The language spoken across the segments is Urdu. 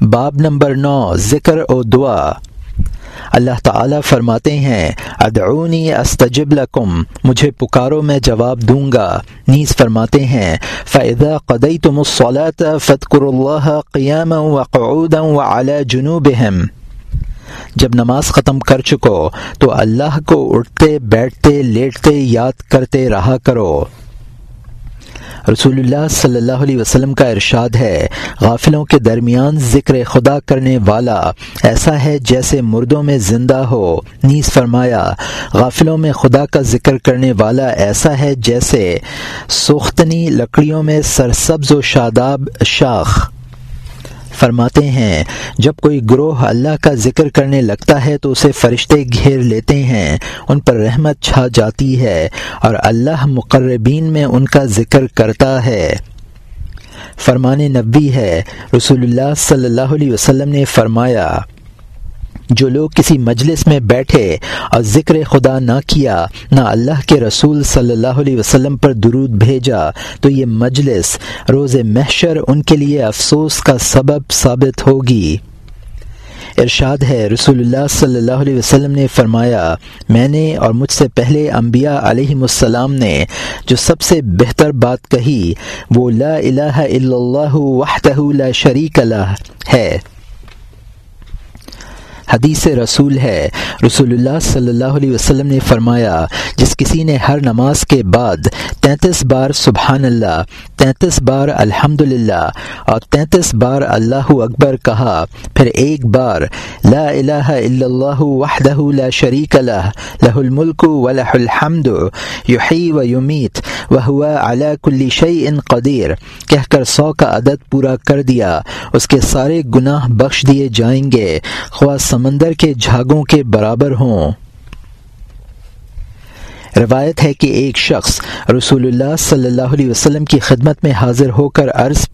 باب نمبر نو، ذکر و دعا۔ اللہ تعالیٰ فرماتے ہیں، ادعونی استجب لکم، مجھے پکارو میں جواب دوں گا۔ نیز فرماتے ہیں فعدہ قدئی تم الصلاۃ فتقر اللہ قیام و قعودم و اعلیٰ جب نماز ختم کر چکو، تو اللہ کو اٹھتے، بیٹھتے، لیٹتے، یاد کرتے رہا کرو۔ رسول اللہ صلی اللہ علیہ وسلم کا ارشاد ہے، غافلوں کے درمیان ذکر خدا کرنے والا ایسا ہے جیسے مردوں میں زندہ ہو۔ نیز فرمایا، غافلوں میں خدا کا ذکر کرنے والا ایسا ہے جیسے سوختنی لکڑیوں میں سرسبز و شاداب شاخ۔ فرماتے ہیں، جب کوئی گروہ اللہ کا ذکر کرنے لگتا ہے تو اسے فرشتے گھیر لیتے ہیں، ان پر رحمت چھا جاتی ہے اور اللہ مقربین میں ان کا ذکر کرتا ہے۔ فرمان نبی ہے، رسول اللہ صلی اللہ علیہ وسلم نے فرمایا جو لوگ کسی مجلس میں بیٹھے اور ذکر خدا نہ کیا، نہ اللہ کے رسول صلی اللہ علیہ وسلم پر درود بھیجا، تو یہ مجلس روز محشر ان کے لیے افسوس کا سبب ثابت ہوگی۔ ارشاد ہے، رسول اللہ صلی اللہ علیہ وسلم نے فرمایا، میں نے اور مجھ سے پہلے انبیاء علیہ السلام نے جو سب سے بہتر بات کہی، وہ لا الہ الا اللہ وحدہ لا شریک اللہ ہے۔ حدیث رسول ہے۔ رسول اللہ صلی اللہ علیہ وسلم نے فرمایا، جس کسی نے ہر نماز کے بعد تینتیس بار سبحان اللہ تینتیس بار الحمد للہ اور تینتیس بار اللہ اکبر کہا، پھر ایک بار، لا الہ الا اللہ وحدہ لا شریک لہ لہ الملک و الحمد، یحیی و یمیت۔ وہ علا کلی شعی ان قدیر، کہہ کر سو کا عدد پورا کر دیا، اس کے سارے گناہ بخش دیے جائیں گے، خواہ سمندر کے جھاگوں کے برابر ہوں۔ روایت ہے کہ ایک شخص رسول اللہ صلی اللہ علیہ وسلم کی خدمت میں حاضر ہو کر عرض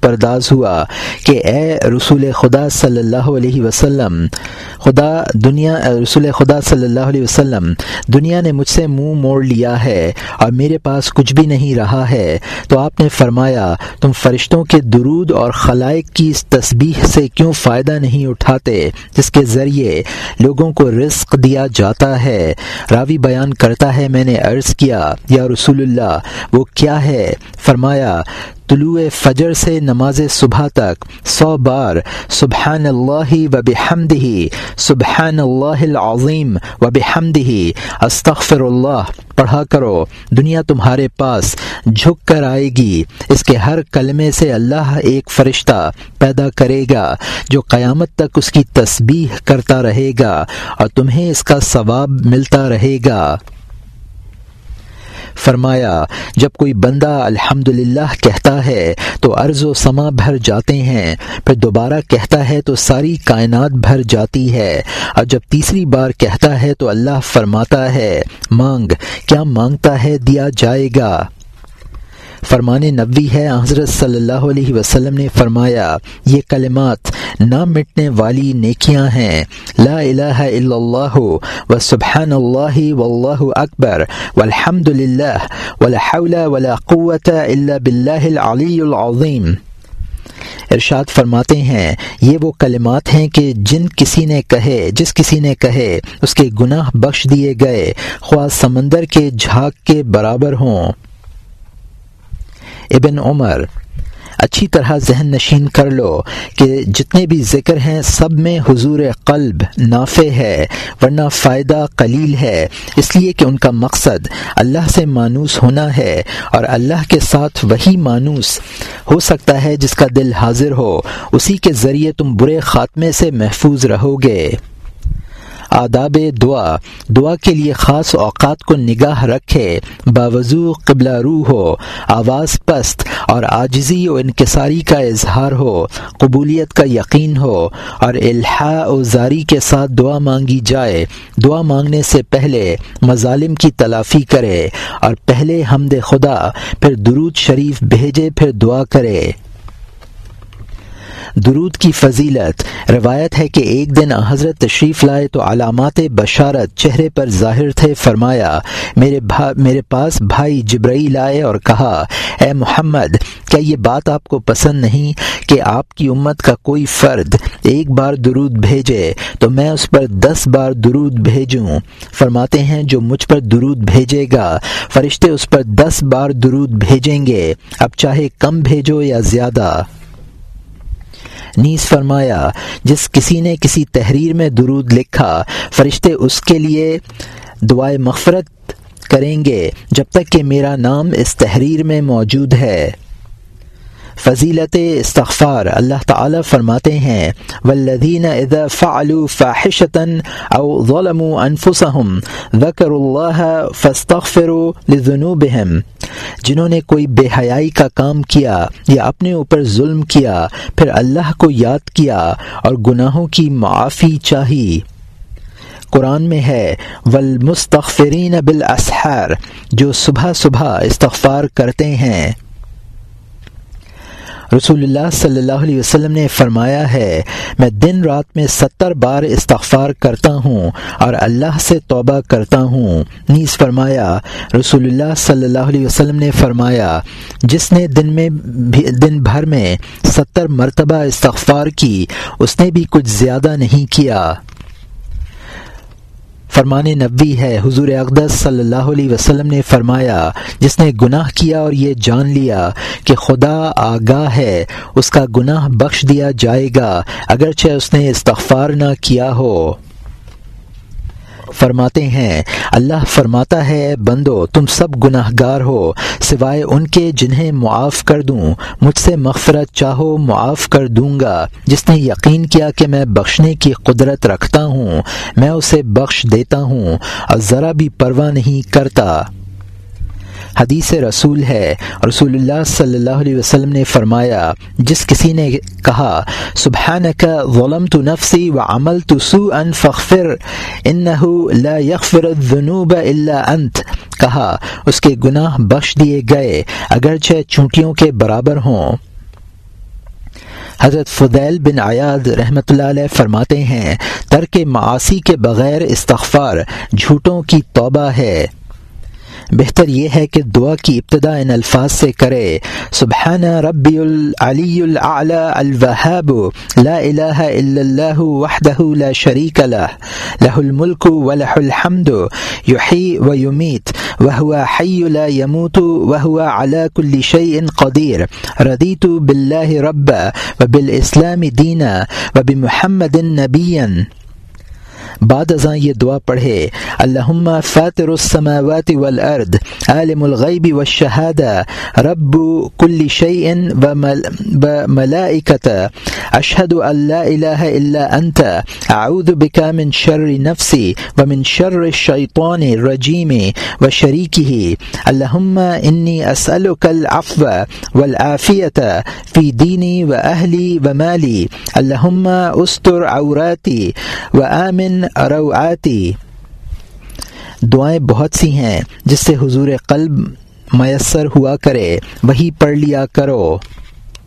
پرداز ہوا کہ اے رسول خدا صلی اللہ علیہ وسلم، خدا دنیا رسول خدا صلی اللہ علیہ وسلم، دنیا نے مجھ سے منہ موڑ لیا ہے اور میرے پاس کچھ بھی نہیں رہا ہے۔ تو آپ نے فرمایا، تم فرشتوں کے درود اور خلائق کی اس تسبیح سے کیوں فائدہ نہیں اٹھاتے، جس کے ذریعے لوگوں کو رزق دیا جاتا ہے؟ راوی بیان کرتا ہے ہے میں نے عرض کیا، یا رسول اللہ، وہ کیا ہے؟ فرمایا، طلوع فجر سے نماز صبح تک سو بار سبحان اللہ و بحمدہ سبحان اللہ العظیم و بحمدہ استغفر اللہ پڑھا کرو، دنیا تمہارے پاس جھک کر آئے گی۔ اس کے ہر کلمے سے اللہ ایک فرشتہ پیدا کرے گا، جو قیامت تک اس کی تسبیح کرتا رہے گا اور تمہیں اس کا ثواب ملتا رہے گا۔ فرمایا، جب کوئی بندہ الحمد کہتا ہے تو عرض و سما بھر جاتے ہیں، پھر دوبارہ کہتا ہے تو ساری کائنات بھر جاتی ہے۔ اور جب تیسری بار کہتا ہے تو اللہ فرماتا ہے، مانگ، کیا مانگتا ہے دیا جائے گا؟ فرمان نبوی ہے، حضرت صلی اللہ علیہ وسلم نے فرمایا، یہ کلمات نہ مٹنے والی نیکیاں ہیں۔ لا الہ الا اللہ و سبحان اللہ واللہ اکبر والحمد للہ ولا حول ولا قوت الا باللہ العلی العظیم۔ ارشاد فرماتے ہیں، یہ وہ کلمات ہیں کہ جن کسی نے کہے، جس کسی نے کہے، اس کے گناہ بخش دیے گئے، خواہ سمندر کے جھاگ کے برابر ہوں۔ ابن عمر، اچھی طرح ذہن نشین کر لو کہ جتنے بھی ذکر ہیں سب میں حضور قلب نافع ہے، ورنہ فائدہ قلیل ہے۔ اس لیے کہ ان کا مقصد اللہ سے مانوس ہونا ہے اور اللہ کے ساتھ وہی مانوس ہو سکتا ہے جس کا دل حاضر ہو۔ اسی کے ذریعے تم برے خاتمے سے محفوظ رہو گے۔ آداب دعا دعا کے لیے خاص اوقات کو نگاہ رکھے، باوضو قبلہ روح ہو، آواز پست اور آجزی و انکساری کا اظہار ہو، قبولیت کا یقین ہو اور الحاء و زاری کے ساتھ دعا مانگی جائے۔ دعا مانگنے سے پہلے مظالم کی تلافی کرے اور پہلے حمد خدا، پھر درود شریف بھیجے، پھر دعا کرے۔ درود کی فضیلت۔ روایت ہے کہ ایک دن حضرت تشریف لائے تو علامات بشارت چہرے پر ظاہر تھے، فرمایا، میرے بھا، میرے پاس بھائی جبرئی لائے اور کہا، اے محمد، کیا یہ بات آپ کو پسند نہیں کہ آپ کی امت کا کوئی فرد ایک بار درود بھیجے؟ تو میں اس پر دس بار درود بھیجوں۔ فرماتے ہیں، جو مجھ پر درود بھیجے گا، فرشتے اس پر دس بار درود بھیجیں گے۔ اب چاہے کم بھیجو یا زیادہ۔ نیز فرمایا، جس کسی نے کسی تحریر میں درود لکھا، فرشتے اس کے لیے دعائے مغفرت کریں گے، جب تک کہ میرا نام اس تحریر میں موجود ہے۔ فضیلت استغفار، اللہ تعالی فرماتے ہیں، والذین اذا فعلوا فاحشتا او ظلموا انفسهم ذکروا اللہ فاستغفروا لذنوبهم۔ جنہوں نے کوئی بے حیائی کا کام کیا یا اپنے اوپر ظلم کیا، پھر اللہ کو یاد کیا اور گناہوں کی معافی چاہی۔ قرآن میں ہے والمستغفرین بالاسحار جو صبح صبح استغفار کرتے ہیں۔ رسول اللہ صلی اللہ علیہ وسلم نے فرمایا ہے، میں دن رات میں ستر بار استغفار کرتا ہوں اور اللہ سے توبہ کرتا ہوں۔ نیز فرمایا، رسول اللہ صلی اللہ علیہ وسلم نے فرمایا، جس نے دن میں دن بھر میں ستر مرتبہ استغفار کی، اس نے بھی کچھ زیادہ نہیں کیا۔ فرمان نبوی ہے۔ حضور اقدس صلی اللہ علیہ وسلم نے فرمایا، جس نے گناہ کیا اور یہ جان لیا کہ خدا آگاہ ہے، اس کا گناہ بخش دیا جائے گا، اگرچہ اس نے استغفار نہ کیا ہو۔ فرماتے ہیں، اللہ فرماتا ہے، بندو، تم سب گناہ گار ہو، سوائے ان کے جنہیں معاف کر دوں، مجھ سے مغفرت چاہو، معاف کر دوں گا۔ جس نے یقین کیا کہ میں بخشنے کی قدرت رکھتا ہوں، میں اسے بخش دیتا ہوں، اور ذرا بھی پرواہ نہیں کرتا۔ حدیث رسول ہے۔ رسول اللہ صلی اللہ علیہ وسلم نے فرمایا، جس کسی نے کہا سبحان کا غلام تو نفسی و عمل تو سو ان فخر ان لا یغفر الذنوب الا انت کہا، اس کے گناہ بخش دیے گئے، اگرچہ چونٹیوں کے برابر ہوں۔ حضرت فدیل بن عیاد رحمۃ اللہ علیہ فرماتے ہیں، ترک معاشی کے بغیر استغفار جھوٹوں کی توبہ ہے۔ بہتر یہ ہے کہ دعا کی ابتدا ان الفاظ سے کرے۔ سبحان ربی العلی العلی الوہاب، لا الہ الا اللہ وحدہ لا شریک لہ۔ لہ الملک و لہ الحمد یحی و یمیت وهو حی لا يموت وهو على كل شيء قدير رضيت بالله ربا وبالاسلام دينا وبمحمد نبيا بعد ازاں یہ دعا پڑھے اللہ فاتر السماوات والارض، عالم الغیب والشہادہ، رب کل شیء و ملائکت اشہد ان لا الہ الا انت، اعوذ بکا من شر نفسی ومن شر الشیطان الرجیم وشریکہ اللہم انی اسألک العفو والعافیت فی دینی و اہلی و مالی، اللہم استر عوراتی و آمن اروعاتی۔ دعائیں بہت سی ہیں جس سے حضور قلب میسر ہوا کرے، وہی پڑھ لیا کرو۔